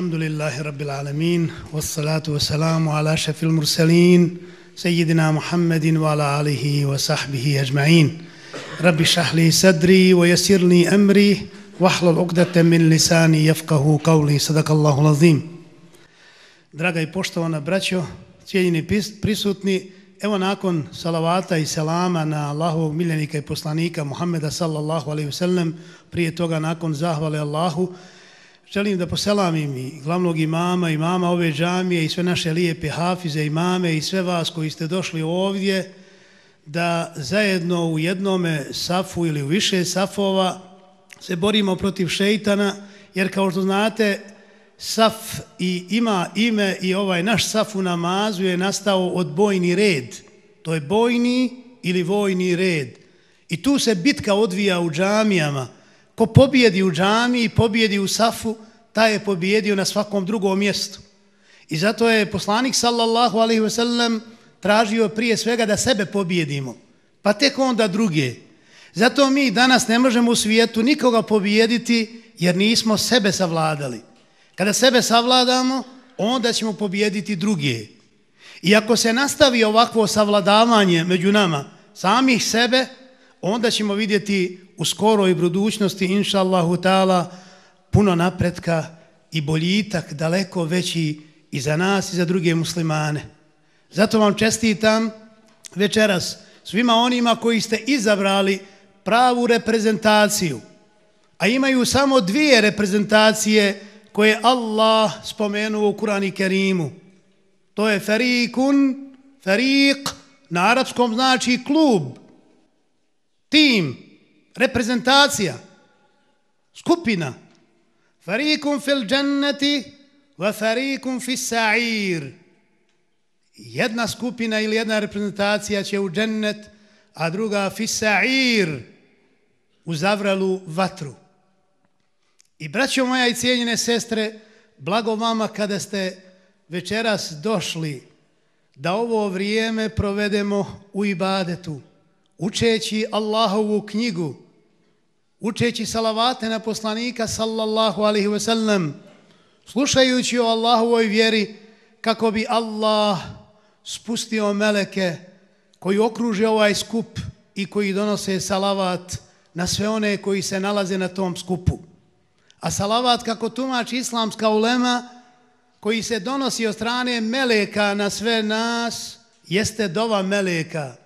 الرحمن الرحيم الحمد لله رب العالمين والصلاة والسلام على شف المرسلين سيدنا محمد وعلى آله وصحبه أجمعين رب اشرح لي صدري ويسر لي أمري واحلل عقدة من لساني يفقه قولي صدق الله العظيم Draga i poštovana braćo, cijeljeni prisutni, evo nakon salavata i selama na Allahovog miljenika i poslanika Muhammeda sallallahu alaihi wasallam, prije toga nakon zahvale Allahu, želim da poselamim i glavnog imama, imama ove džamije i sve naše lijepe hafize, imame i sve vas koji ste došli ovdje, da zajedno u jednome safu ili u više safova se borimo protiv šeitana, jer kao što znate, saf i ima ime i ovaj naš saf u namazu je nastao od bojni red. To je bojni ili vojni red. I tu se bitka odvija u džamijama. Ko pobjedi u džamiji, pobjedi u safu, taj je pobjedio na svakom drugom mjestu. I zato je poslanik sallallahu alaihi wasallam tražio prije svega da sebe pobjedimo. Pa tek onda druge. Zato mi danas ne možemo u svijetu nikoga pobjediti jer nismo sebe savladali. Kada sebe savladamo, onda ćemo pobjediti druge. I ako se nastavi ovakvo savladavanje među nama, samih sebe, onda ćemo vidjeti u skoroj budućnosti, inša Allahu ta'ala, puno napretka i boljitak daleko veći i za nas i za druge muslimane. Zato vam čestitam večeras svima onima koji ste izabrali pravu reprezentaciju, a imaju samo dvije reprezentacije koje Allah spomenuo u Kurani Kerimu. To je ferikun, ferik, na arapskom znači klub, tim, reprezentacija, skupina. Farikum fil dženneti, wa farikum fil sa'ir. Jedna skupina ili jedna reprezentacija će u džennet, a druga fil sa'ir, u zavralu vatru. I braćo moja i cijenjene sestre, blago vama kada ste večeras došli da ovo vrijeme provedemo u ibadetu, učeći Allahovu knjigu, učeći salavate na poslanika sallallahu alaihi ve sellem, slušajući o Allahovoj vjeri kako bi Allah spustio meleke koji okruže ovaj skup i koji donose salavat na sve one koji se nalaze na tom skupu. A salavat, kako tumači islamska ulema, koji se donosi od strane meleka na sve nas, jeste dova meleka,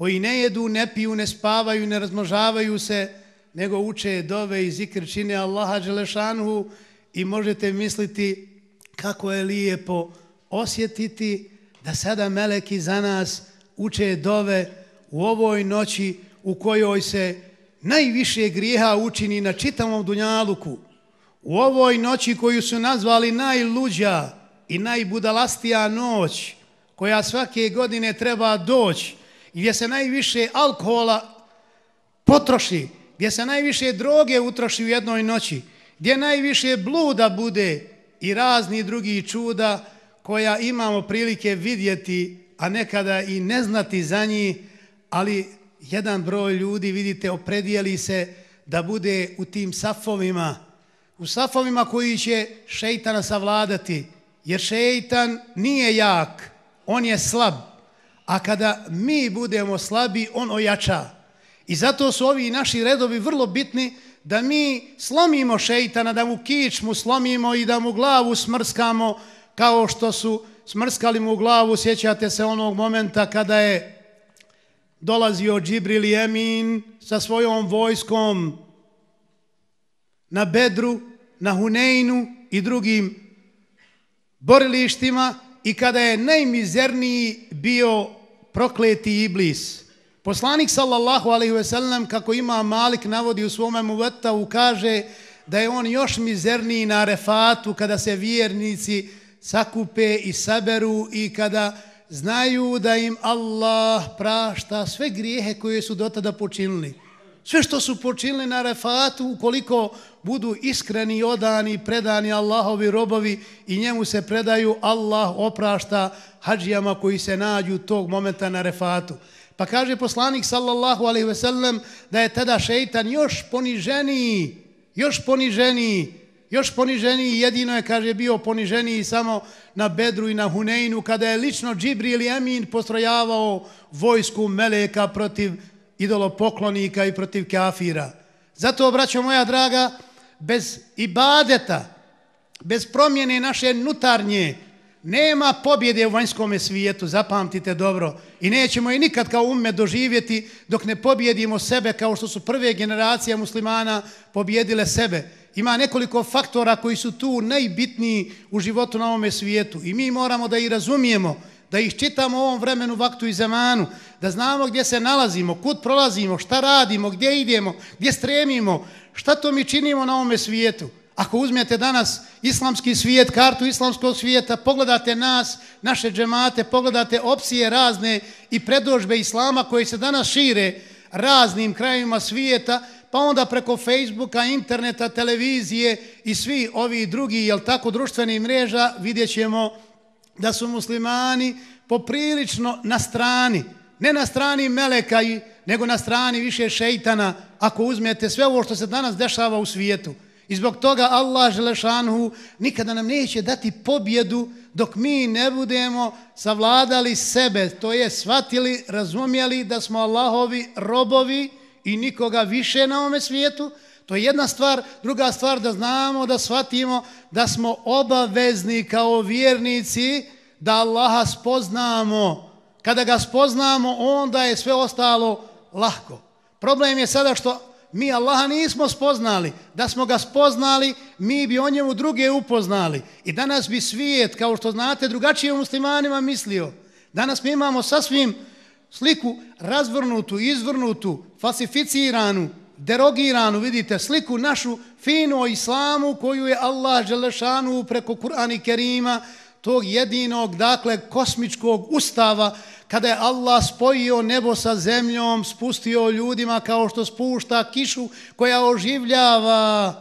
koji ne jedu, ne piju, ne spavaju, ne razmožavaju se, nego uče dove i zikr čine Allaha Đelešanhu i možete misliti kako je lijepo osjetiti da sada meleki za nas uče dove u ovoj noći u kojoj se najviše grijeha učini na čitavom dunjaluku, U ovoj noći koju su nazvali najluđa i najbudalastija noć, koja svake godine treba doći, gdje se najviše alkohola potroši, gdje se najviše droge utroši u jednoj noći, gdje najviše bluda bude i razni drugi čuda koja imamo prilike vidjeti, a nekada i ne znati za njih, ali jedan broj ljudi, vidite, opredijeli se da bude u tim safovima, u safovima koji će šeitana savladati, jer šeitan nije jak, on je slab, a kada mi budemo slabi, on ojača. I zato su ovi naši redovi vrlo bitni da mi slomimo šeitana, da mu kičmu slomimo i da mu glavu smrskamo kao što su smrskali mu glavu, sjećate se onog momenta kada je dolazio Džibril i Emin sa svojom vojskom na Bedru, na Huneinu i drugim borilištima i kada je najmizerniji bio prokleti iblis. Poslanik sallallahu alaihi ve sellem, kako ima Malik navodi u svome muvetavu, kaže da je on još mizerniji na refatu kada se vjernici sakupe i saberu i kada znaju da im Allah prašta sve grijehe koje su dotada počinili. Sve što su počinili na refatu, ukoliko budu iskreni, odani, predani Allahovi robovi i njemu se predaju, Allah oprašta hađijama koji se nađu tog momenta na refatu. Pa kaže poslanik sallallahu alaihi ve sellem da je tada šeitan još poniženiji, još poniženiji još poniženiji, jedino je, kaže, bio poniženiji samo na Bedru i na Huneinu, kada je lično Džibril i Emin postrojavao vojsku Meleka protiv idolopoklonika i protiv kafira. Zato, obraćam moja draga, bez ibadeta, bez promjene naše nutarnje, nema pobjede u vanjskom svijetu, zapamtite dobro. I nećemo i nikad kao umme doživjeti dok ne pobjedimo sebe kao što su prve generacije muslimana pobjedile sebe. Ima nekoliko faktora koji su tu najbitniji u životu na ovome svijetu. I mi moramo da ih razumijemo, da ih čitamo u ovom vremenu, vaktu i zemanu, da znamo gdje se nalazimo, kud prolazimo, šta radimo, gdje idemo, gdje stremimo, šta to mi činimo na ovome svijetu. Ako uzmete danas islamski svijet, kartu islamskog svijeta, pogledate nas, naše džemate, pogledate opcije razne i predožbe islama koje se danas šire raznim krajima svijeta, pa onda preko Facebooka, interneta, televizije i svi ovi drugi, jel tako, društvenih mreža, vidjet ćemo da su muslimani poprilično na strani, ne na strani meleka, i, nego na strani više šeitana, ako uzmete sve ovo što se danas dešava u svijetu. I zbog toga Allah Želešanhu nikada nam neće dati pobjedu dok mi ne budemo savladali sebe, to je shvatili, razumjeli da smo Allahovi robovi i nikoga više na ovome svijetu. To je jedna stvar. Druga stvar da znamo, da shvatimo da smo obavezni kao vjernici da Allaha spoznamo. Kada ga spoznamo, onda je sve ostalo lahko. Problem je sada što mi Allaha nismo spoznali. Da smo ga spoznali, mi bi o njemu druge upoznali. I danas bi svijet, kao što znate, drugačije muslimanima mislio. Danas mi imamo sasvim sliku razvrnutu, izvrnutu, falsificiranu, derogiranu, vidite, sliku našu finu o islamu koju je Allah Želešanu preko Kur'ana Kerima, tog jedinog, dakle, kosmičkog ustava, kada je Allah spojio nebo sa zemljom, spustio ljudima kao što spušta kišu koja oživljava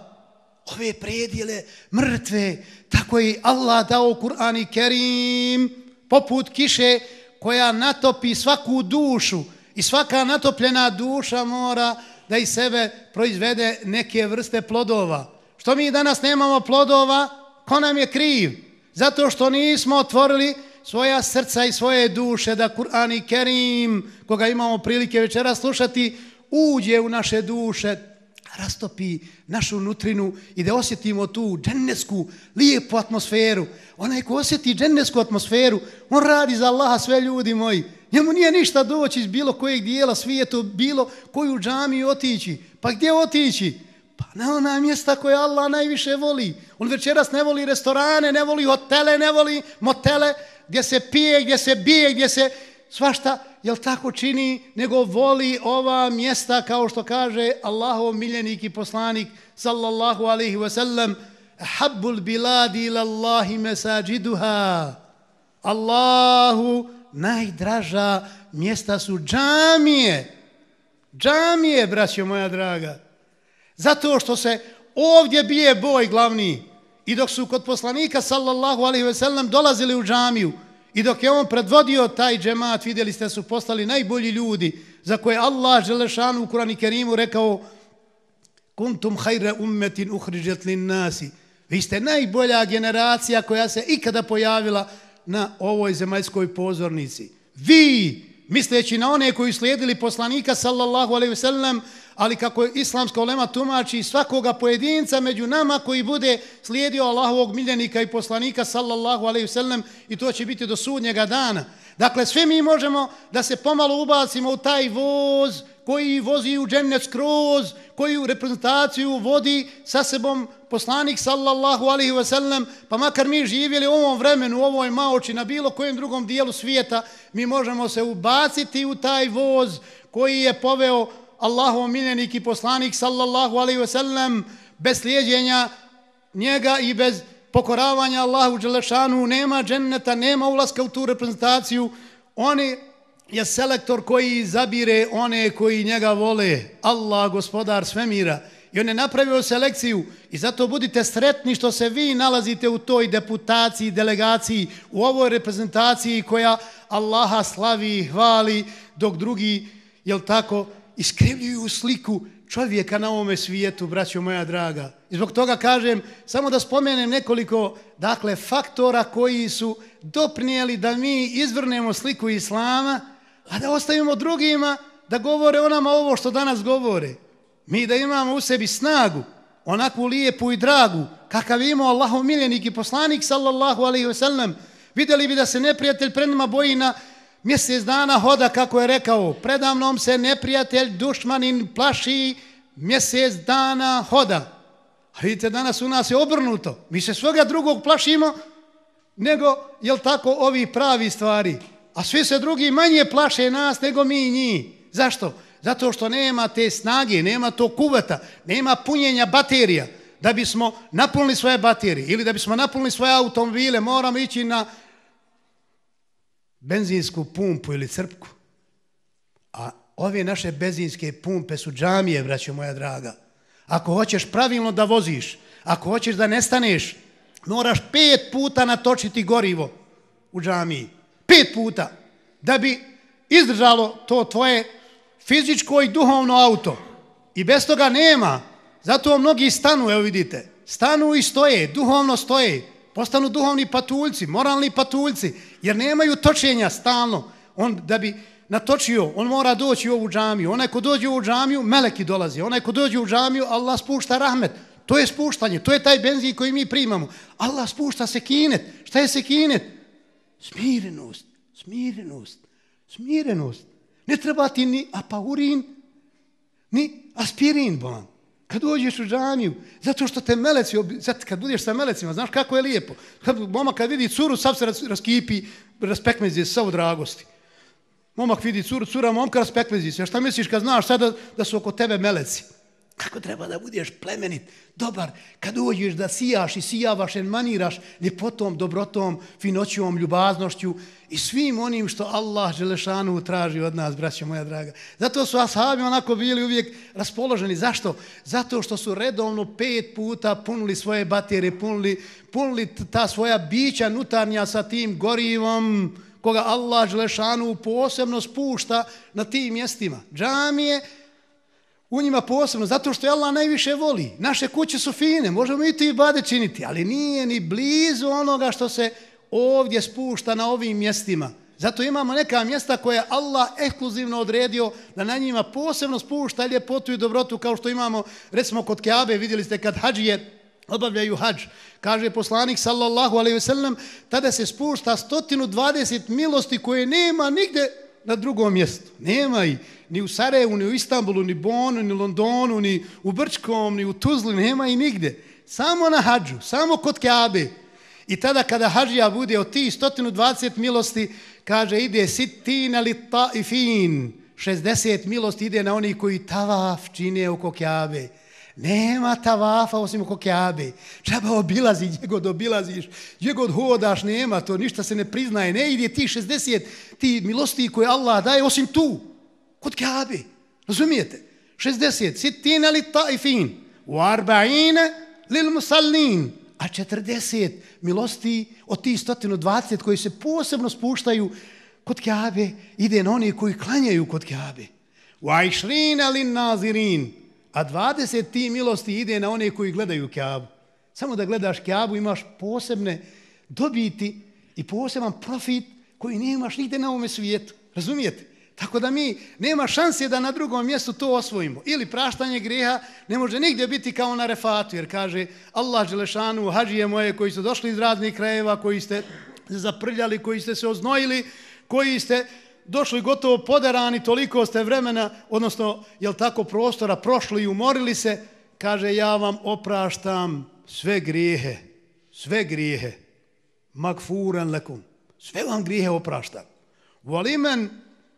ove predjele mrtve, tako je Allah dao Kur'an i Kerim poput kiše koja natopi svaku dušu i svaka natopljena duša mora da iz sebe proizvede neke vrste plodova. Što mi danas nemamo plodova, ko nam je kriv? Zato što nismo otvorili svoja srca i svoje duše, da Kur'an i Kerim, koga imamo prilike večera slušati, uđe u naše duše, rastopi našu nutrinu i da osjetimo tu džennesku, lijepu atmosferu. Onaj ko osjeti džennesku atmosferu, on radi za Allaha sve ljudi moji. Njemu nije ništa doći iz bilo kojeg dijela svijeta, bilo koju džamiju otići. Pa gdje otići? Pa na ona mjesta koje Allah najviše voli. On večeras ne voli restorane, ne voli hotele, ne voli motele, gdje se pije, gdje se bije, gdje se svašta, jel tako čini, nego voli ova mjesta, kao što kaže Allahov miljenik i poslanik, sallallahu alaihi wasallam, habbul biladi ila Allahi mesađiduha. Allahu najdraža mjesta su džamije. Džamije, braćo moja draga. Zato što se ovdje bije boj glavni. I dok su kod poslanika sallallahu alaihi ve sellem dolazili u džamiju i dok je on predvodio taj džemat, vidjeli ste su postali najbolji ljudi za koje Allah želešanu u Kurani Kerimu rekao kuntum hajre ummetin uhriđet lin nasi. Vi ste najbolja generacija koja se ikada pojavila na ovoj zemaljskoj pozornici. Vi, misleći na one koji slijedili poslanika sallallahu alaihi ve sellem, ali kako je islamska olema tumači svakoga pojedinca među nama koji bude slijedio Allahovog miljenika i poslanika sallallahu alaihi wasallam i to će biti do sudnjega dana. Dakle, sve mi možemo da se pomalo ubacimo u taj voz koji vozi u džennet skroz, koji u reprezentaciju vodi sa sebom poslanik sallallahu alaihi ve sellem, pa makar mi živjeli u ovom vremenu, u ovoj maoči, na bilo kojem drugom dijelu svijeta, mi možemo se ubaciti u taj voz koji je poveo Allahov miljenik i poslanik sallallahu alaihi wasallam bez slijedjenja njega i bez pokoravanja Allahu Đelešanu nema dženneta, nema ulaska u tu reprezentaciju. Oni je selektor koji zabire one koji njega vole. Allah, gospodar svemira. I on je napravio selekciju i zato budite sretni što se vi nalazite u toj deputaciji, delegaciji, u ovoj reprezentaciji koja Allaha slavi i hvali dok drugi, jel tako, iskrivljuju sliku čovjeka na ovome svijetu, braćo moja draga. I zbog toga kažem, samo da spomenem nekoliko dakle, faktora koji su doprinijeli da mi izvrnemo sliku Islama, a da ostavimo drugima da govore o nama ovo što danas govore. Mi da imamo u sebi snagu, onakvu lijepu i dragu, kakav imao Allahov miljenik i poslanik, sallallahu alaihi ve sellem, vidjeli bi da se neprijatelj pred nama boji na mjesec dana hoda, kako je rekao, predamnom se neprijatelj dušmanin plaši mjesec dana hoda. A vidite, danas u nas je obrnuto. Mi se svoga drugog plašimo, nego, jel tako, ovi pravi stvari. A svi se drugi manje plaše nas nego mi njih. Zašto? Zato što nema te snage, nema to kuveta, nema punjenja baterija. Da bismo napunili svoje baterije ili da bismo napunili svoje automobile, moramo ići na benzinsku pumpu ili crpku. A ove naše benzinske pumpe su džamije, braćo moja draga. Ako hoćeš pravilno da voziš, ako hoćeš da nestaneš, moraš pet puta natočiti gorivo u džamiji. Pet puta. Da bi izdržalo to tvoje fizičko i duhovno auto. I bez toga nema. Zato mnogi stanu, evo vidite, stanu i stoje, duhovno stoje postanu duhovni patuljci, moralni patuljci, jer nemaju točenja stalno. On, da bi natočio, on mora doći u ovu džamiju. Onaj ko dođe u ovu džamiju, meleki dolazi. Onaj ko dođe u džamiju, Allah spušta rahmet. To je spuštanje, to je taj benzin koji mi primamo. Allah spušta sekinet. Šta je sekinet? Smirenost, smirenost, smirenost. Ne treba ti ni apaurin, ni aspirin, bolan. Kad dođeš u džamiju, zato što te meleci, zato kad budeš sa melecima, znaš kako je lijepo. Kad momak kad vidi curu, sav se raskipi, raspekmezi se, sav dragosti. Momak vidi curu, cura momka raspekmezi se. Šta misliš kad znaš sada da su oko tebe meleci? Kako treba da budeš plemenit, dobar, kad uđeš da sijaš i sijavaš, maniraš ljepotom, dobrotom, finoćom, ljubaznošću i svim onim što Allah Želešanu traži od nas, braćo moja draga. Zato su ashabi onako bili uvijek raspoloženi. Zašto? Zato što su redovno pet puta punili svoje baterije, punili, punili ta svoja bića nutarnja sa tim gorivom koga Allah Želešanu posebno spušta na tim mjestima. Džamije, u njima posebno, zato što je Allah najviše voli. Naše kuće su fine, možemo i ti bade činiti, ali nije ni blizu onoga što se ovdje spušta na ovim mjestima. Zato imamo neka mjesta koje Allah ekskluzivno odredio da na njima posebno spušta ljepotu i dobrotu kao što imamo, recimo kod Keabe, vidjeli ste kad hađije obavljaju hađ. Kaže poslanik sallallahu alaihi ve sellem, tada se spušta 120 milosti koje nema nigde na drugom mjestu. Nema i ni u Sarajevu, ni u Istanbulu, ni Bonu, ni Londonu, ni u Brčkom, ni u Tuzli, nema i nigde. Samo na hađu, samo kod Kaabe. I tada kada hađija bude od ti 120 milosti, kaže ide sitina li taifin, 60 milosti ide na oni koji tavaf čine oko Kaabe. Nema tavafa osim oko Kaabe. Čaba obilazi, gdje god obilaziš, gdje god hodaš, nema to, ništa se ne priznaje. Ne ide ti 60 ti milosti koje Allah daje osim tu, kod Kaabe. Razumijete? 60, sitina li taifin, u arba'ine lil musallin, a 40 milosti od ti 120 koji se posebno spuštaju kod Kaabe, ide na oni koji klanjaju kod Kaabe. U ajšrina lin nazirin, a 20 ti milosti ide na one koji gledaju Kjabu. Samo da gledaš Kjabu imaš posebne dobiti i poseban profit koji nemaš nigde na ovome svijetu. Razumijete? Tako da mi nema šanse da na drugom mjestu to osvojimo. Ili praštanje greha ne može nigdje biti kao na refatu, jer kaže Allah Želešanu, hađije moje koji su došli iz raznih krajeva, koji ste zaprljali, koji ste se oznojili, koji ste došli gotovo poderani, toliko ste vremena, odnosno, jel tako, prostora prošli i umorili se, kaže, ja vam opraštam sve grijehe, sve grijehe, magfuran lekum, sve vam grijehe opraštam. Volimen,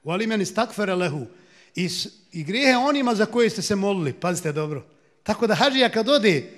volimen istakfere lehu, I, i grijehe onima za koje ste se molili, pazite dobro. Tako da hađija kad ode,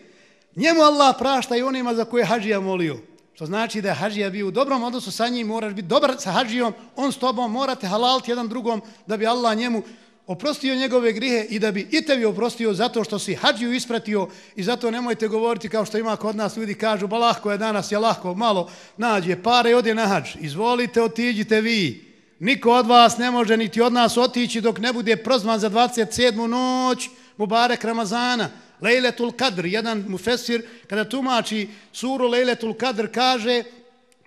njemu Allah prašta i onima za koje hađija molio. Što znači da je hađija bio u dobrom odnosu sa njim, moraš biti dobar sa hađijom, on s tobom, morate halalti jedan drugom da bi Allah njemu oprostio njegove grihe i da bi i tebi oprostio zato što si hađiju ispratio i zato nemojte govoriti kao što ima kod nas ljudi kažu ba lahko je danas, je lahko, malo nađe pare i ode na hađ. Izvolite, otiđite vi. Niko od vas ne može niti od nas otići dok ne bude prozvan za 27. noć Mubarek Ramazana, Lejletul Kadr, jedan mufesir, kada tumači suru Lejletul Kadr, kaže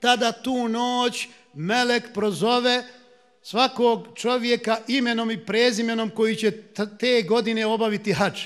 tada tu noć Melek prozove svakog čovjeka imenom i prezimenom koji će te godine obaviti hač.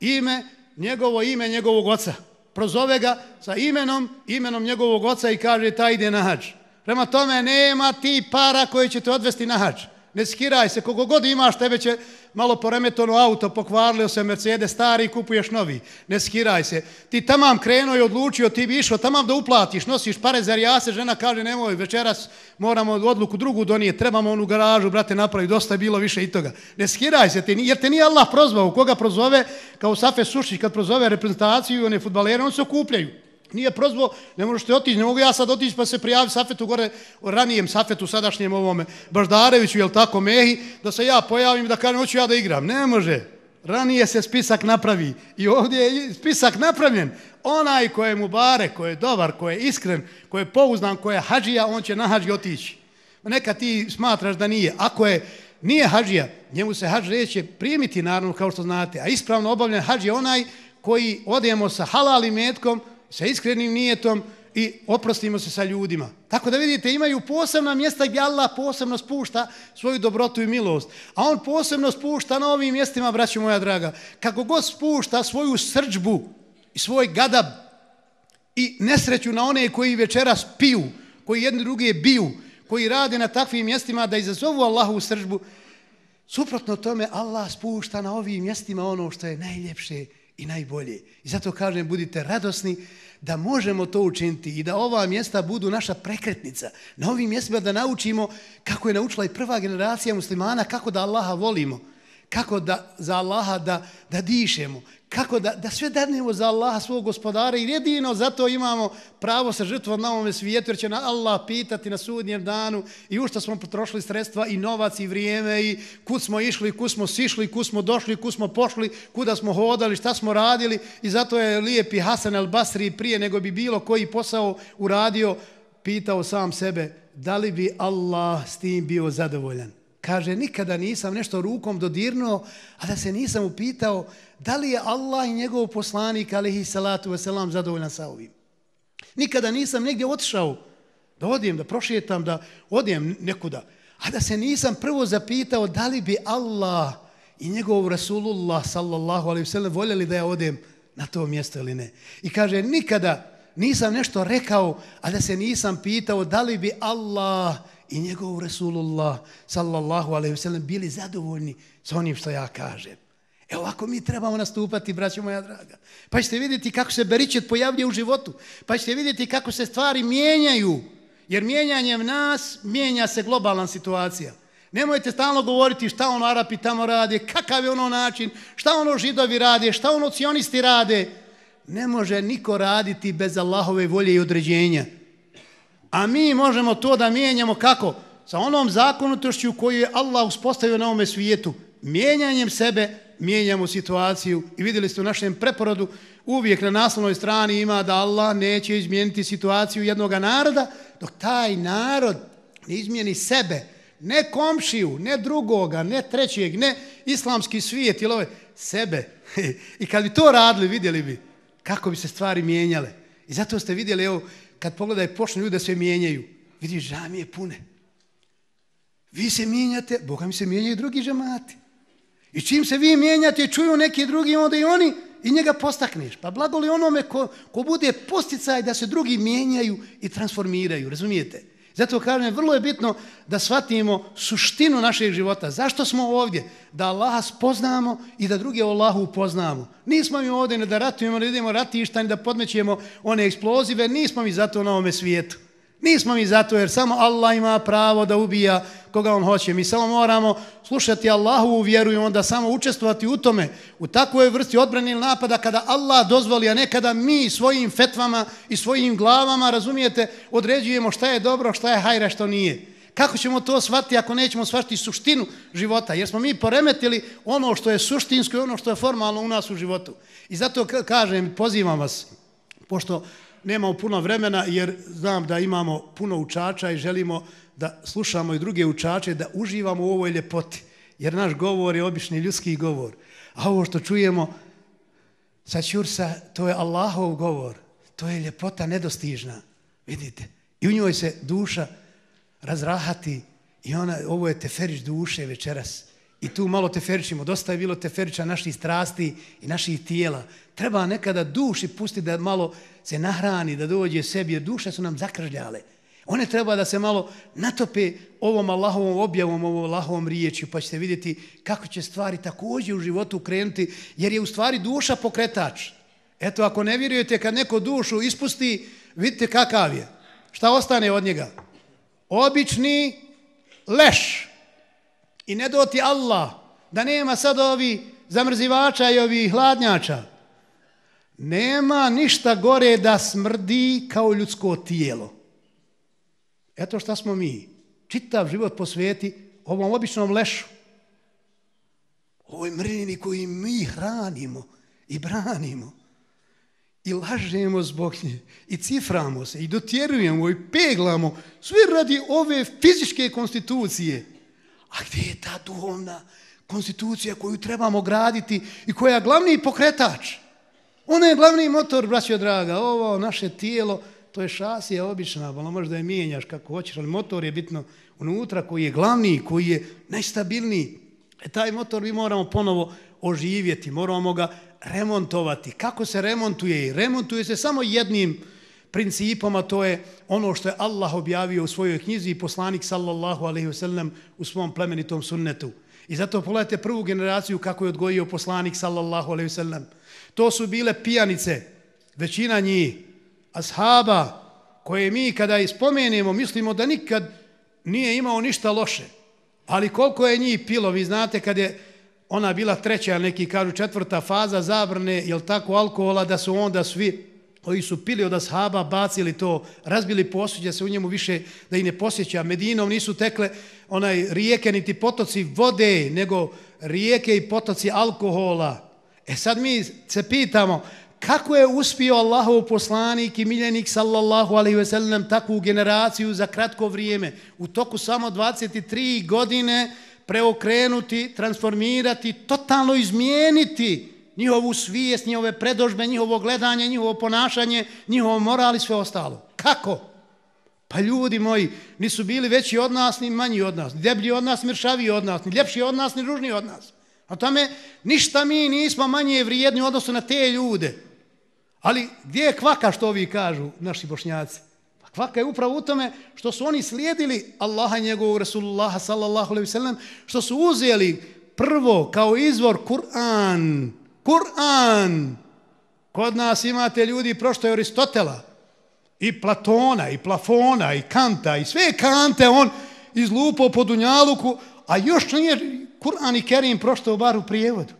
Ime, njegovo ime, njegovog oca. Prozove ga sa imenom, imenom njegovog oca i kaže ta ide na hač. Prema tome nema ti para koji će te odvesti na hač. Ne skiraj se, kogo god imaš, tebe će malo poremetono auto, pokvarlio se Mercedes stari i kupuješ novi. Ne skiraj se. Ti tamam krenuo i odlučio, ti bi išao tamam da uplatiš, nosiš pare za rijase, žena kaže nemoj, večeras moramo odluku drugu donije, trebamo onu garažu, brate, napravi, dosta je bilo više i toga. Ne skiraj se, ti, jer te nije Allah prozvao, koga prozove, kao Safe Sušić, kad prozove reprezentaciju i one futbalere, on se okupljaju. Nije prozvo, ne možete otići, ne mogu ja sad otići pa se prijaviti Safetu gore, ranijem Safetu, sadašnjem ovome, Baždareviću, jel tako, Mehi, da se ja pojavim da kažem, hoću ja da igram. Ne može. Ranije se spisak napravi i ovdje je spisak napravljen. Onaj ko je mu bare, ko je dobar, ko je iskren, ko je pouznan, ko je hađija, on će na hađi otići. Neka ti smatraš da nije. Ako je nije hađija, njemu se hađ reće primiti, naravno, kao što znate, a ispravno obavljen hađ je onaj koji odemo sa halalim metkom, sa iskrenim nijetom i oprostimo se sa ljudima. Tako da vidite, imaju posebna mjesta gdje Allah posebno spušta svoju dobrotu i milost. A on posebno spušta na ovim mjestima, braću moja draga, kako god spušta svoju srđbu i svoj gadab i nesreću na one koji večeras piju, koji jedni drugi biju, koji rade na takvim mjestima da izazovu Allahu u srđbu, suprotno tome Allah spušta na ovim mjestima ono što je najljepše i najbolje. I zato kažem, budite radosni da možemo to učiniti i da ova mjesta budu naša prekretnica. Na ovim mjestima da naučimo kako je naučila i prva generacija muslimana, kako da Allaha volimo, kako da za Allaha da, da dišemo, kako da, da sve dadnemo za Allaha svog gospodara i jedino zato imamo pravo sa žrtvom na ovome svijetu jer će na Allah pitati na sudnjem danu i u što smo potrošili sredstva i novac i vrijeme i kud smo išli, kud smo sišli, kud smo došli, kud smo pošli, kuda smo hodali, šta smo radili i zato je lijepi Hasan el Basri prije nego bi bilo koji posao uradio pitao sam sebe da li bi Allah s tim bio zadovoljan. Kaže, nikada nisam nešto rukom dodirnuo, a da se nisam upitao da li je Allah i njegov poslanik, alihi salatu wasalam, zadovoljan sa ovim. Nikada nisam negdje otišao da odijem, da prošetam, da odijem nekuda, a da se nisam prvo zapitao da li bi Allah i njegov Rasulullah, sallallahu alaihi wasalam, voljeli da ja odem na to mjesto ili ne. I kaže, nikada nisam nešto rekao, a da se nisam pitao da li bi Allah i njegov Resulullah sallallahu alaihi ve sellem bili zadovoljni sa onim što ja kažem. E ovako mi trebamo nastupati, braćo moja draga. Pa ćete vidjeti kako se beričet pojavlja u životu. Pa ćete vidjeti kako se stvari mijenjaju. Jer mijenjanjem nas mijenja se globalna situacija. Nemojte stalno govoriti šta ono Arapi tamo rade, kakav je ono način, šta ono židovi rade, šta ono cionisti rade. Ne može niko raditi bez Allahove volje i određenja. A mi možemo to da mijenjamo kako? Sa onom zakonutošću koju je Allah uspostavio na ovome svijetu. Mijenjanjem sebe mijenjamo situaciju. I vidjeli ste u našem preporodu uvijek na naslovnoj strani ima da Allah neće izmijeniti situaciju jednog naroda dok taj narod ne izmijeni sebe. Ne komšiju, ne drugoga, ne trećeg, ne islamski svijet ili ove, sebe. I kad bi to radili, vidjeli bi kako bi se stvari mijenjale. I zato ste vidjeli, evo, kad pogledaj, počne ljudi da se mijenjaju. Vidiš, žamije pune. Vi se mijenjate, Boga mi se mijenjaju drugi žamati. I čim se vi mijenjate, čuju neki drugi, onda i oni, i njega postakneš. Pa blago li onome ko, ko bude posticaj da se drugi mijenjaju i transformiraju, razumijete? Zato kažem, vrlo je bitno da shvatimo suštinu našeg života. Zašto smo ovdje? Da Allaha spoznamo i da druge Allahu upoznamo. Nismo mi ovdje ne da ratujemo, ne idemo ratišta, ni da podmećemo one eksplozive. Nismo mi zato na ovome svijetu. Nismo mi zato jer samo Allah ima pravo da ubija koga on hoće. Mi samo moramo slušati Allahu u vjeru i onda samo učestvovati u tome, u takvoj vrsti odbrani ili napada kada Allah dozvoli, a ne kada mi svojim fetvama i svojim glavama, razumijete, određujemo šta je dobro, šta je hajra, što nije. Kako ćemo to shvatiti ako nećemo shvatiti suštinu života? Jer smo mi poremetili ono što je suštinsko i ono što je formalno u nas u životu. I zato kažem, pozivam vas, pošto nemamo puno vremena jer znam da imamo puno učača i želimo da slušamo i druge učače, da uživamo u ovoj ljepoti. Jer naš govor je obični ljudski govor. A ovo što čujemo sa Ćursa, to je Allahov govor. To je ljepota nedostižna. Vidite? I u njoj se duša razrahati i ona, ovo je teferiš duše večeras. I tu malo teferičimo. Dosta je bilo teferića naših strasti i naših tijela. Treba nekada duši pusti da malo se nahrani, da dođe sebi, jer duše su nam zakržljale. One treba da se malo natope ovom Allahovom objavom, ovom Allahovom riječju, pa ćete vidjeti kako će stvari također u životu krenuti, jer je u stvari duša pokretač. Eto, ako ne vjerujete kad neko dušu ispusti, vidite kakav je. Šta ostane od njega? Obični leš. I ne doti Allah da nema sad ovi zamrzivača i ovi hladnjača. Nema ništa gore da smrdi kao ljudsko tijelo. Eto šta smo mi. Čitav život posveti ovom običnom lešu. Ovoj mrljini koji mi hranimo i branimo. I lažemo zbog nje. I ciframo se. I dotjerujemo. I peglamo. Sve radi ove fizičke konstitucije. A gdje je ta duhovna konstitucija koju trebamo graditi i koja je glavni pokretač? Ona je glavni motor, braćo draga. Ovo naše tijelo to je šasija obična, ali možda je mijenjaš kako hoćeš, ali motor je bitno unutra koji je glavni, koji je najstabilniji. E taj motor mi moramo ponovo oživjeti, moramo ga remontovati. Kako se remontuje? Remontuje se samo jednim principom, a to je ono što je Allah objavio u svojoj knjizi i poslanik sallallahu alaihi wasallam u svom plemenitom sunnetu. I zato pogledajte prvu generaciju kako je odgojio poslanik sallallahu alaihi wasallam. To su bile pijanice, većina njih, ashaba koje mi kada ispomenemo mislimo da nikad nije imao ništa loše. Ali koliko je njih pilo, vi znate kad je ona bila treća, neki kažu četvrta faza zabrne, jel tako, alkohola, da su onda svi koji su pili od ashaba, bacili to, razbili posuđe se u njemu više da i ne posjeća. Medinom nisu tekle onaj rijeke niti potoci vode, nego rijeke i potoci alkohola. E sad mi se pitamo, kako je uspio Allahov poslanik i miljenik sallallahu alaihi ve sellem takvu generaciju za kratko vrijeme, u toku samo 23 godine preokrenuti, transformirati, totalno izmijeniti njihovu svijest, njihove predožbe, njihovo gledanje, njihovo ponašanje, njihovo moral i sve ostalo. Kako? Pa ljudi moji, nisu bili veći od nas, ni manji od nas, ni deblji od nas, miršavi od nas, ni ljepši od nas, ni ružniji od nas. A tome, ništa mi nismo manje vrijedni u odnosu na te ljude. Ali gdje je kvaka što ovi kažu, naši bošnjaci? Pa kvaka je upravo u tome što su oni slijedili Allaha i njegovog Rasulullaha sallallahu alaihi sallam, što su uzeli prvo kao izvor Kur'an. Kur'an! Kod nas imate ljudi prošto je Aristotela i Platona i Plafona i Kanta i sve Kante on izlupo po Dunjaluku, a još nije Kur'an i Kerim prošto bar u prijevodu.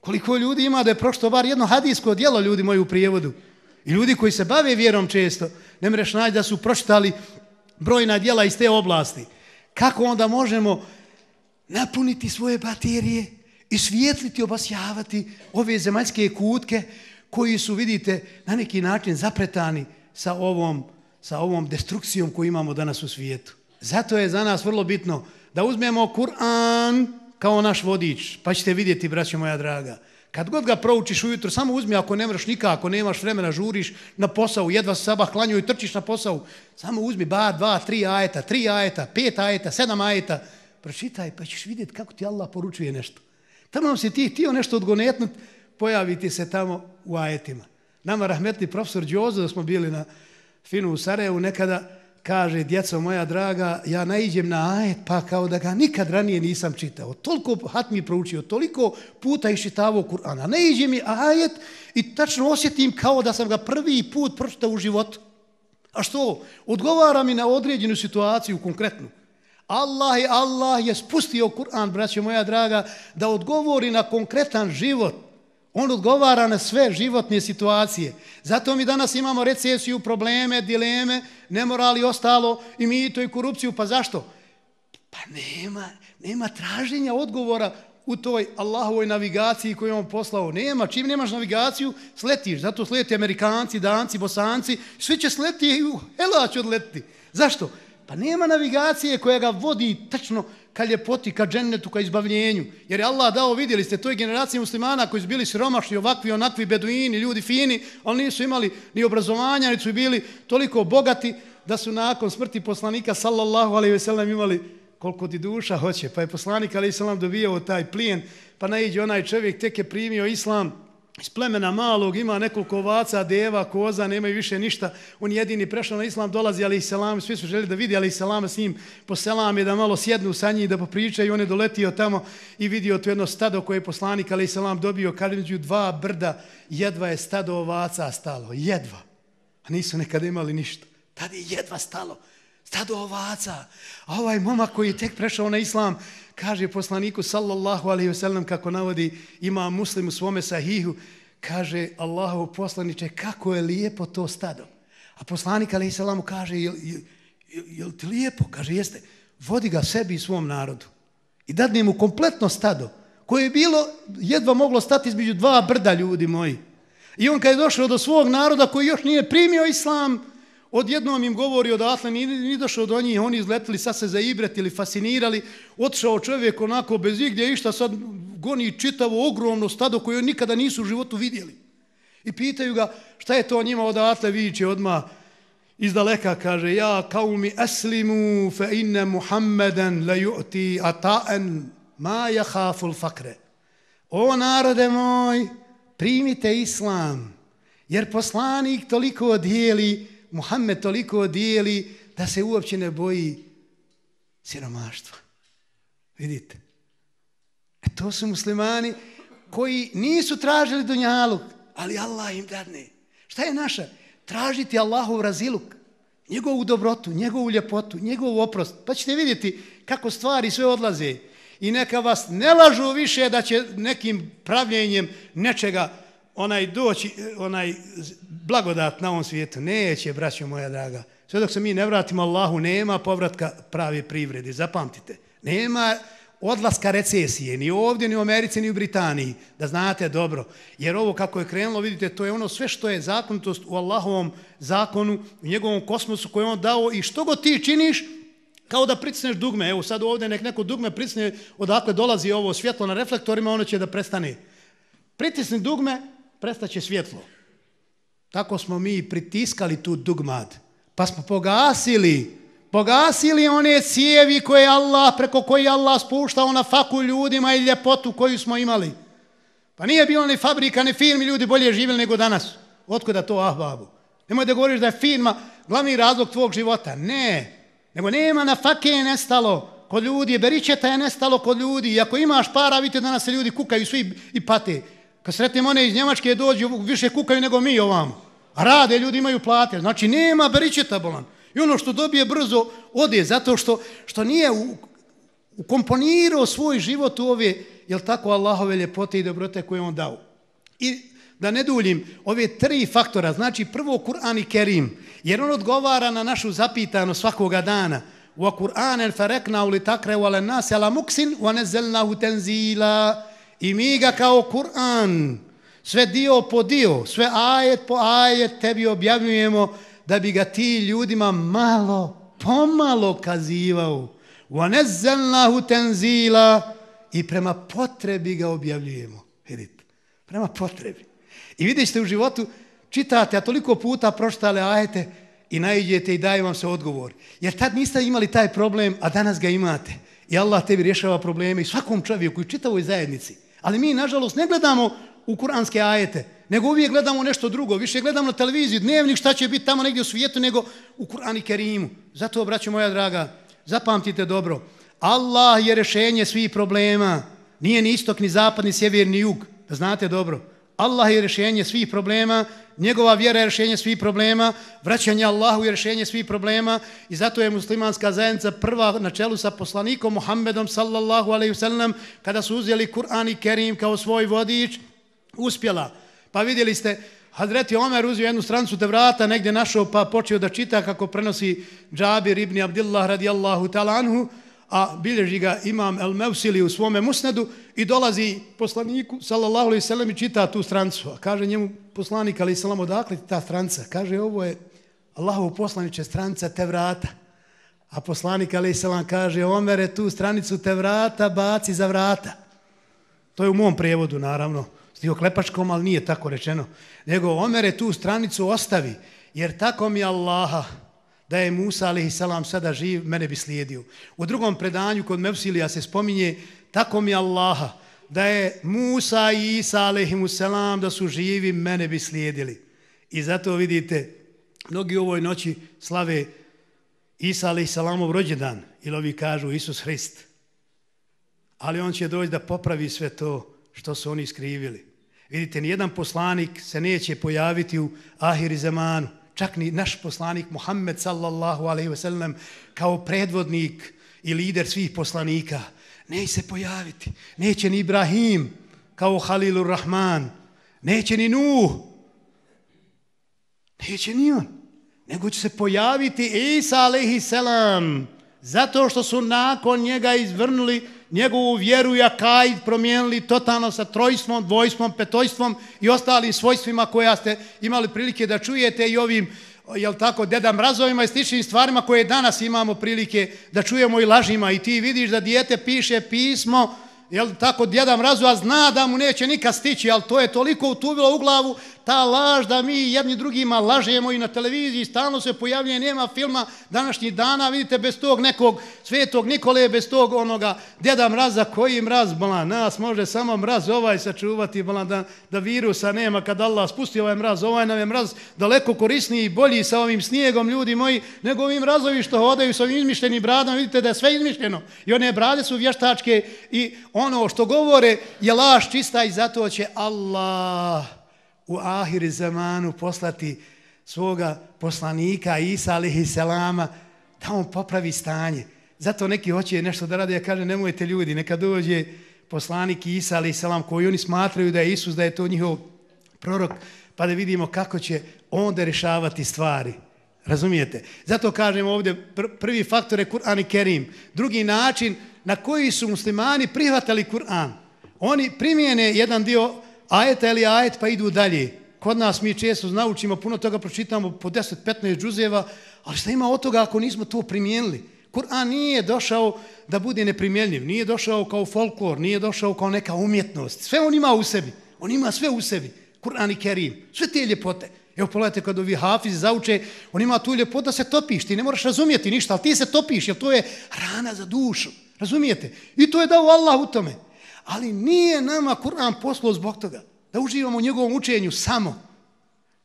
Koliko ljudi ima da je prošto bar jedno hadijsko dijelo ljudi moji u prijevodu. I ljudi koji se bave vjerom često, ne mreš naći da su pročitali brojna dijela iz te oblasti. Kako onda možemo napuniti svoje baterije i svijetliti, obasjavati ove zemaljske kutke koji su, vidite, na neki način zapretani sa ovom, sa ovom destrukcijom koju imamo danas u svijetu. Zato je za nas vrlo bitno da uzmemo Kur'an, kao naš vodič, pa ćete vidjeti, braćo moja draga, kad god ga proučiš ujutro, samo uzmi ako ne mreš nikako, nemaš vremena, žuriš na posao, jedva se sabah klanju i trčiš na posao, samo uzmi bar dva, tri ajeta, tri ajeta, pet ajeta, sedam ajeta, pročitaj pa ćeš vidjeti kako ti Allah poručuje nešto. Tamo nam se ti htio nešto odgonetnut, pojaviti se tamo u ajetima. Nama rahmetli profesor Đozo, da smo bili na Finu u Sarajevu, nekada kaže, djeco moja draga, ja naiđem na ajet, pa kao da ga nikad ranije nisam čitao. Toliko hat mi proučio, toliko puta iščitavao Kur'ana. Naiđe mi ajet i tačno osjetim kao da sam ga prvi put pročitao u životu. A što? Odgovara mi na određenu situaciju konkretnu. Allah je, Allah je spustio Kur'an, braćo moja draga, da odgovori na konkretan život. On odgovara na sve životne situacije. Zato mi danas imamo recesiju, probleme, dileme, nemorali i ostalo, i mito i korupciju. Pa zašto? Pa nema, nema traženja odgovora u toj Allahovoj navigaciji koju on poslao. Nema, čim nemaš navigaciju, sletiš. Zato slijeti Amerikanci, Danci, Bosanci, svi će sleti i hela će odletiti. Zašto? Pa nema navigacije koja ga vodi tačno ka ljepoti, ka džennetu, ka izbavljenju. Jer je Allah dao, vidjeli ste, toj generaciji muslimana koji su bili siromašni, ovakvi, onakvi, beduini, ljudi fini, ali nisu imali ni obrazovanja, ni su bili toliko bogati da su nakon smrti poslanika, sallallahu alaihi ve sellem, imali koliko ti duša hoće. Pa je poslanik, alaihi veselam, dobijao taj plijen, pa naiđe onaj čovjek, tek je primio islam, iz plemena malog, ima nekoliko ovaca, deva, koza, nemaju više ništa. On jedini prešao na islam, dolazi, ali i selam, svi su želi da vidi, ali i selam s njim po selam je da malo sjednu sa njih, da popričaju. On je doletio tamo i vidio to jedno stado koje je poslanik, ali i selam, dobio, kad među dva brda, jedva je stado ovaca stalo, jedva. A nisu nekada imali ništa. Tad je jedva stalo, stado ovaca. A ovaj momak koji je tek prešao na islam, kaže poslaniku sallallahu alaihi ve sellem kako navodi ima muslim u svome sahihu, kaže Allahu poslaniče kako je lijepo to stado. A poslanik alaihi sallamu kaže jel, jel, jel ti lijepo? Kaže jeste, vodi ga sebi i svom narodu. I dadne mu kompletno stado koje je bilo jedva moglo stati između dva brda ljudi moji. I on kad je došao do svog naroda koji još nije primio islam, odjednom im govori odatle, ni, ni došao do njih, oni izletili, sad se zaibretili, fascinirali, otišao čovjek onako bez igdje išta, sad goni čitavo ogromno stado koje nikada nisu u životu vidjeli. I pitaju ga šta je to njima odatle, vidiće odma iz daleka, kaže, ja kao mi eslimu fe inne Muhammeden le ju'ti ata'en ma jahaful fakre. O narode moj, primite islam, jer poslanik toliko odijeli, Muhammed toliko dijeli da se uopće ne boji siromaštva. Vidite? E to su muslimani koji nisu tražili dunjaluk, ali Allah im dadne. Šta je naša? Tražiti Allahov raziluk, njegovu dobrotu, njegovu ljepotu, njegovu oprost. Pa ćete vidjeti kako stvari sve odlaze. I neka vas ne lažu više da će nekim pravljenjem nečega onaj doći, onaj blagodat na ovom svijetu. Neće, braćo moja draga. Sve dok se mi ne vratimo Allahu, nema povratka prave privredi. Zapamtite. Nema odlaska recesije, ni ovdje, ni u Americi, ni u Britaniji. Da znate dobro. Jer ovo kako je krenulo, vidite, to je ono sve što je zakonitost u Allahovom zakonu, u njegovom kosmosu koji on dao i što go ti činiš, kao da pricneš dugme. Evo sad ovdje nek neko dugme pricne odakle dolazi ovo svjetlo na reflektorima, ono će da prestane. Pritisni dugme, prestaće svjetlo. Tako smo mi pritiskali tu dugmad, pa smo pogasili, pogasili one cijevi koje Allah, preko koji Allah spuštao na faku ljudima i ljepotu koju smo imali. Pa nije bilo ni fabrika, ni firmi, ljudi bolje živjeli nego danas. Otkuda to ahbabu? Nemoj da govoriš da je firma glavni razlog tvog života. Ne, nego nema na fake je nestalo kod ljudi, beričeta je nestalo kod ljudi. I ako imaš para, vidite danas se ljudi kukaju svi i pate. Kad sretnemo one iz Njemačke dođu, više kukaju nego mi ovamo. Rade, ljudi imaju plate. Znači, nema beričeta bolan. I ono što dobije brzo, ode, zato što, što nije u, ukomponirao svoj život u ove, jel tako, Allahove ljepote i dobrote koje on dao. I da ne duljim, ove tri faktora, znači prvo Kur'an i Kerim, jer on odgovara na našu zapitanu svakoga dana. Wa Kur'anen farekna uli takre u nas, ala muksin, wa nezelnahu tenzila. I mi ga kao Kur'an, sve dio po dio, sve ajet po ajet tebi objavljujemo da bi ga ti ljudima malo, pomalo kazivao. وَنَزَّلْنَهُ tenzila I prema potrebi ga objavljujemo. Vidite, prema potrebi. I vidite ćete u životu, čitate, a toliko puta proštale ajete i najidjete i daje vam se odgovor. Jer tad niste imali taj problem, a danas ga imate. I Allah tebi rješava probleme i svakom čovjeku i čitavoj zajednici. Ali mi, nažalost, ne gledamo u kuranske ajete, nego uvijek gledamo nešto drugo. Više gledamo na televiziju, dnevnik, šta će biti tamo negdje u svijetu, nego u Kur'an i Kerimu. Zato, obraću moja draga, zapamtite dobro. Allah je rešenje svih problema. Nije ni istok, ni zapad, ni sjever, ni jug. Da znate dobro. Allah je rešenje svih problema, njegova vjera je rešenje svih problema, vraćanje Allahu je rešenje svih problema i zato je muslimanska zajednica prva na čelu sa poslanikom Muhammedom sallallahu alaihi wasallam kada su uzeli Kur'an i Kerim kao svoj vodič, uspjela. Pa vidjeli ste, Hadreti Omer uzio jednu strancu te vrata, negdje našao pa počeo da čita kako prenosi Džabir ibn Abdillah radijallahu ta'ala anhu, a bilježi ga imam El Mevsili u svome musnedu i dolazi poslaniku, sallallahu alaihi sallam, i čita tu strancu. A kaže njemu poslanik, ali sallam, odakle ta stranca? Kaže, ovo je Allahov poslaniće stranca te vrata. A poslanik Ali sallam, kaže, Omere, tu stranicu te vrata baci za vrata. To je u mom prijevodu, naravno, stiho klepačkom, ali nije tako rečeno. Nego, Omere, tu stranicu ostavi, jer tako mi Allaha, da je Musa a.s. sada živ, mene bi slijedio. U drugom predanju kod Mevsilija se spominje, tako mi Allaha, da je Musa i Isa a.s. da su živi, mene bi slijedili. I zato vidite, mnogi u ovoj noći slave Isa a.s. rođendan, ili ovi kažu Isus Hrist. Ali on će doći da popravi sve to što su oni skrivili. Vidite, nijedan poslanik se neće pojaviti u Ahiri Zemanu čak ni naš poslanik Muhammed sallallahu alaihi ve sellem kao predvodnik i lider svih poslanika neće se pojaviti. Neće ni Ibrahim kao Halilur Rahman. Neće ni Nuh. Neće ni on. Nego će se pojaviti Isa alaihi selam zato što su nakon njega izvrnuli njegovu vjeru i akajd promijenili totalno sa trojstvom, dvojstvom, petojstvom i ostalim svojstvima koja ste imali prilike da čujete i ovim jel tako, deda mrazovima i sličnim stvarima koje danas imamo prilike da čujemo i lažima. I ti vidiš da dijete piše pismo jel tako, djeda mrazu, a zna da mu neće nikad stići, ali to je toliko utubilo u glavu ta laž da mi jedni drugima lažemo i na televiziji stalno se pojavljuje, nema filma današnjih dana, vidite, bez tog nekog svetog Nikole, bez tog onoga djeda mraza, koji mraz, bala, nas može samo mraz ovaj sačuvati, bla, da, da virusa nema kad Allah spusti ovaj mraz, ovaj nam je mraz daleko korisniji i bolji sa ovim snijegom, ljudi moji, nego ovim mrazovi što hodaju sa ovim izmišljenim bradom, vidite da je sve izmišljeno. I one brade su vještačke i ono što govore je laž čista i zato će Allah u ahiri zamanu poslati svoga poslanika Isa alihi selama da on popravi stanje. Zato neki hoće nešto da rade, ja kažem nemojte ljudi, neka dođe poslanik Isa alihi selam koji oni smatraju da je Isus, da je to njihov prorok, pa da vidimo kako će onda rešavati stvari. Razumijete? Zato kažem ovdje, prvi faktor je Kur'an i Kerim. Drugi način na koji su muslimani prihvatali Kur'an. Oni primijene jedan dio ajeta ili ajet pa idu dalje. Kod nas mi često naučimo, puno toga pročitamo po 10-15 džuzeva, ali šta ima od toga ako nismo to primijenili? Kur'an nije došao da bude neprimjenljiv, nije došao kao folklor, nije došao kao neka umjetnost. Sve on ima u sebi. On ima sve u sebi. Kur'an i Kerim. Sve te ljepote. Evo pogledajte kad ovi hafizi zauče, on ima tu ljepotu da se topiš. Ti ne moraš razumijeti ništa, ali ti se topiš, jer to je rana za dušu. Razumijete? I to je dao Allah u tome. Ali nije nama Kur'an poslao zbog toga da uživamo u njegovom učenju samo,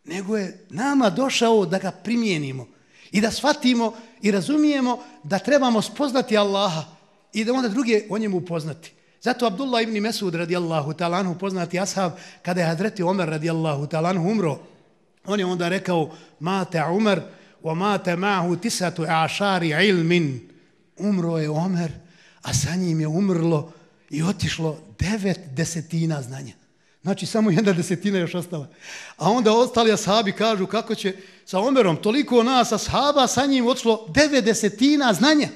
nego je nama došao da ga primijenimo i da shvatimo i razumijemo da trebamo spoznati Allaha i da onda druge o njemu upoznati. Zato Abdullah ibn Mesud radijallahu talanhu poznati ashab kada je Hadreti Omer radijallahu talanhu umro, on je onda rekao mate Umar wa mate ma'hu tisatu ašari ilmin. Umro je Omer, a sa njim je umrlo i otišlo devet desetina znanja. Znači, samo jedna desetina još ostala. A onda ostali ashabi kažu kako će sa Omerom toliko nas ashaba sa njim otišlo devet desetina znanja.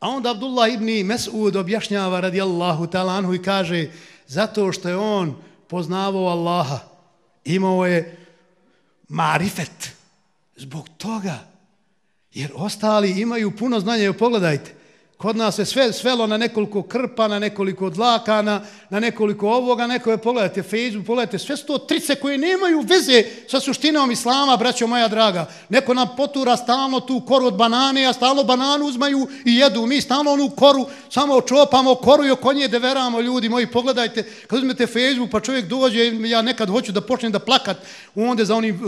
A onda Abdullah ibn Mes'ud objašnjava radijallahu ta'ala anhu i kaže zato što je on poznavao Allaha, imao je marifet. Zbog toga, jer ostali imaju puno znanja, evo pogledajte, Kod nas se sve svelo na nekoliko krpa, na nekoliko dlakana, na nekoliko ovoga, neko je, pogledajte Facebook, pogledajte, sve sto trice koje nemaju veze sa suštinom Islama, braćo moja draga. Neko nam potura stalno tu koru od banane, a stalno bananu uzmaju i jedu. Mi stalno onu koru samo čopamo, koru i oko nje deveramo ljudi moji. Pogledajte, kad uzmete Facebook, pa čovjek dođe, ja nekad hoću da počnem da plakat onda za onim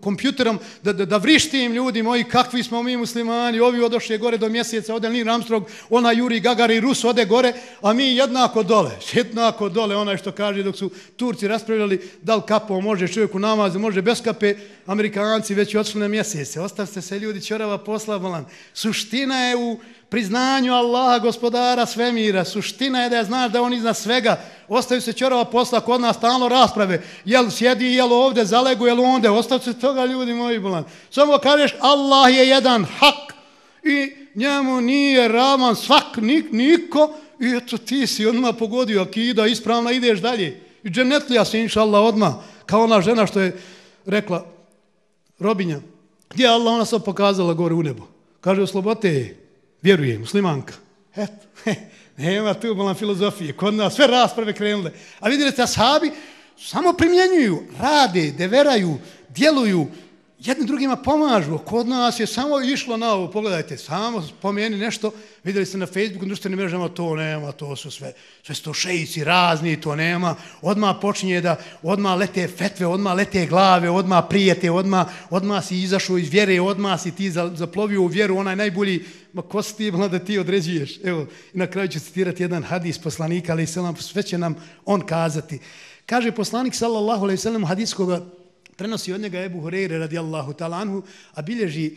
kompjuterom, da, da, da vrištim ljudi moji, kakvi smo mi muslimani, ovi odošli gore do mjeseca, ovdje Lin Armstrong, ona Juri Gagari Rus ode gore, a mi jednako dole, jednako dole, onaj što kaže dok su Turci raspravljali da li kapo može čovjek u namazu, može bez kape, Amerikanci već odšli na mjesece. Ostavite se ljudi, čorava posla, bolan. Suština je u priznanju Allaha, gospodara svemira. Suština je da je znaš da on iznad svega. Ostaju se čorava posla kod nas stalno rasprave. Jel sjedi, jel ovde, zalegu, jel onde. Ostavite se toga, ljudi moji, bolan. Samo kažeš, Allah je jedan hak i njemu nije ravan svak, nik, niko, i eto ti si odmah pogodio akida, ispravno ideš dalje. I dženetlija si, inša Allah, odmah, kao ona žena što je rekla, robinja, gdje je Allah ona sad pokazala gore u nebo? Kaže, oslobote vjeruje, muslimanka. Eto, nema tu bolan filozofije. Kod nas sve rasprave krenule. A vidite, ashabi samo primjenjuju, rade, deveraju, djeluju, jedni drugima pomažu. Kod nas je samo išlo na ovo, pogledajte, samo spomeni nešto, vidjeli ste na Facebooku, društvenim mrežama, to nema, to su sve, sve sto šejici razni, to nema. Odmah počinje da, odmah lete fetve, odmah lete glave, odmah prijete, odmah, odmah si izašao iz vjere, odmah si ti zaplovio u vjeru, onaj najbolji, ma ko si ti da ti određuješ? Evo, i na kraju ću citirati jedan hadis poslanika, ali sve će nam on kazati. Kaže poslanik, sallallahu alaihi sallam, hadiskoga, prenosi od njega Ebu Hureyre radijallahu talanhu, a bilježi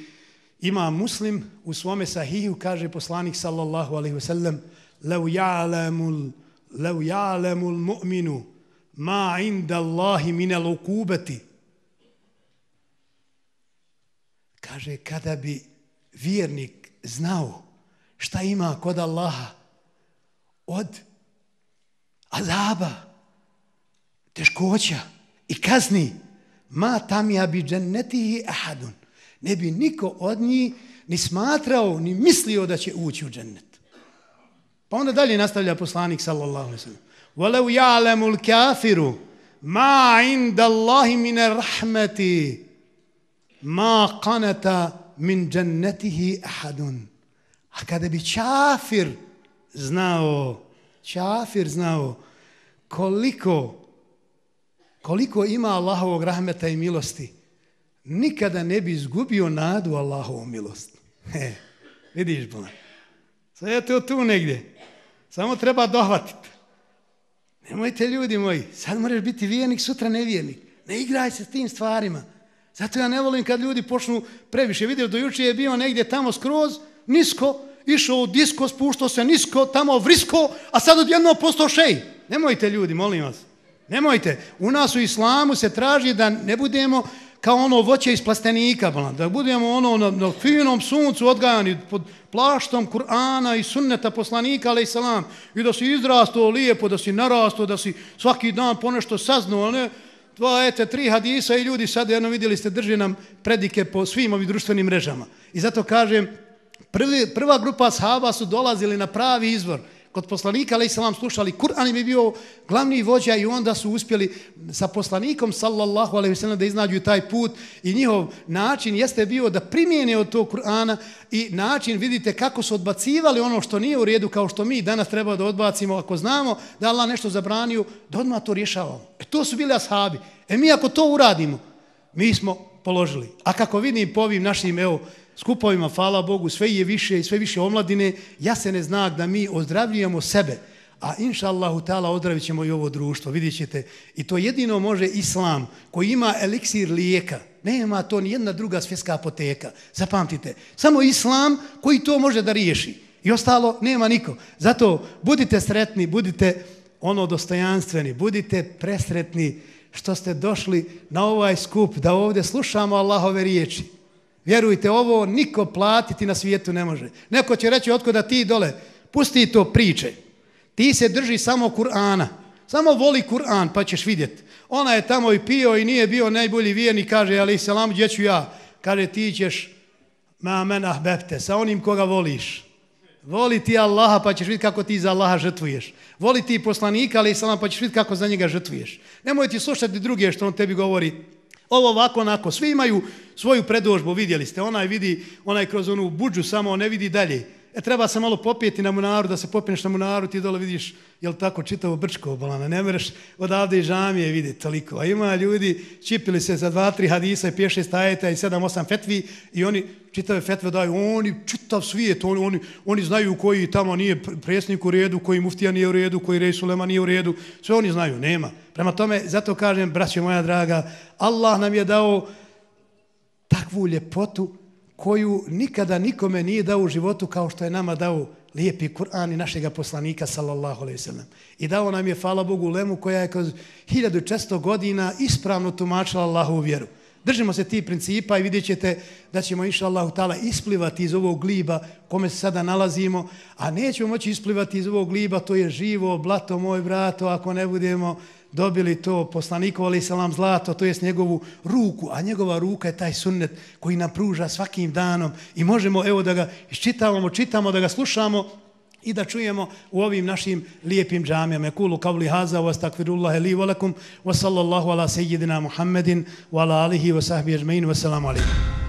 ima muslim u svome sahihu, kaže poslanik sallallahu alaihi wa sallam, لو يعلم لو يعلم المؤمن ما عند الله من العقوبة kaže kada bi vjernik znao šta ima kod Allaha od azaba teškoća i kazni ma tam ja bi džennetihi ahadun. Ne bi niko od njih ni smatrao, ni mislio da će ući u džennet. Pa onda dalje nastavlja poslanik sallallahu alaihi sallam. Walau ja'lamu l-kafiru ma inda Allahi mine rahmeti ma qanata min džennetihi ahadun. A kada bi čafir znao, čafir znao koliko koliko ima Allahovog rahmeta i milosti, nikada ne bi izgubio nadu Allahovu milost. He, vidiš, bolan. Sve je to tu negdje. Samo treba dohvatiti. Nemojte, ljudi moji, sad moraš biti vijenik, sutra nevijenik. Ne igraj se s tim stvarima. Zato ja ne volim kad ljudi počnu previše. Vidio, do juče je bio negdje tamo skroz, nisko, išao u disko, spuštao se nisko, tamo vrisko, a sad odjedno postao šej. Nemojte, ljudi, molim vas. Nemojte, u nas u islamu se traži da ne budemo kao ono voće iz plastenika, da budemo ono na, na finom suncu odgajani pod plaštom Kur'ana i sunneta poslanika, ale i salam, i da si izrastao lijepo, da si narastao, da si svaki dan ponešto saznuo, ne? Dva, ete, tri hadisa i ljudi sad, jedno vidjeli ste, drži nam predike po svim ovim društvenim mrežama. I zato kažem, prvi, prva grupa sahaba su dolazili na pravi izvor, kod poslanika, ali sam vam slušali, Kur'an im bio glavni vođa i onda su uspjeli sa poslanikom, sallallahu alaihi sallam, da iznađu taj put i njihov način jeste bio da primijene od tog Kur'ana i način, vidite, kako su odbacivali ono što nije u redu, kao što mi danas treba da odbacimo, ako znamo da Allah nešto zabranio, da odmah to rješavamo. E to su bili ashabi. E mi ako to uradimo, mi smo položili. A kako vidim po ovim našim, evo, skupovima, hvala Bogu, sve je više i sve više omladine, ja se ne znak da mi ozdravljujemo sebe, a inša Allahu ta'ala ozdravit ćemo i ovo društvo, vidjet ćete. I to jedino može Islam koji ima eliksir lijeka, nema to ni jedna druga svjetska apoteka, zapamtite, samo Islam koji to može da riješi. I ostalo nema niko. Zato budite sretni, budite ono dostojanstveni, budite presretni što ste došli na ovaj skup da ovdje slušamo Allahove riječi. Vjerujte, ovo niko platiti na svijetu ne može. Neko će reći, otko da ti dole, pusti to priče. Ti se drži samo Kur'ana. Samo voli Kur'an, pa ćeš vidjeti. Ona je tamo i pio i nije bio najbolji vijenik, kaže, ali selam, gdje ću ja? Kaže, ti ćeš, ma men ahbebte, sa onim koga voliš. Voli ti Allaha, pa ćeš vidjeti kako ti za Allaha žrtvuješ. Voli ti poslanika, ali salam, pa ćeš vidjeti kako za njega žrtvuješ. Nemoj ti slušati druge što on tebi govori, Ovo ovako, onako, svi imaju svoju predožbu, vidjeli ste, onaj vidi, onaj kroz onu buđu, samo ne vidi dalje. E, treba se malo popijeti na munaru, da se popineš na munaru, ti dole vidiš, jel tako, čitavo brčko obalana, ne mereš odavde i žamije vidjeti toliko. A ima ljudi, čipili se za dva, tri hadisa i pješe stajeta i sedam, osam fetvi i oni čitave fetve daju, oni čitav svijet, oni, oni, oni znaju koji tamo nije presnik u redu, koji muftija nije u redu, koji rej Sulema nije u redu, sve oni znaju, nema. Prema tome, zato kažem, braće moja draga, Allah nam je dao takvu ljepotu koju nikada nikome nije dao u životu kao što je nama dao lijepi Kur'an i našeg poslanika sallallahu alejhi ve. I dao nam je hvala Bogu lemu koja je kroz 1600 godina ispravno tumačila Allahu vjeru. Držimo se ti principa i vidjet ćete da ćemo inša Allahu ta'ala isplivati iz ovog gliba kome se sada nalazimo, a nećemo moći isplivati iz ovog gliba, to je živo, blato moj brato, ako ne budemo dobili to poslaniku, ali salam zlato, to jest njegovu ruku, a njegova ruka je taj sunnet koji nam pruža svakim danom i možemo evo da ga iščitavamo, čitamo, da ga slušamo i da čujemo u ovim našim lijepim džamijama. Kulu kavli haza wa stakfirullahi li walakum wa sallallahu ala sejidina Muhammedin wa ala alihi wa sahbihi ajmain wa salamu alaikum.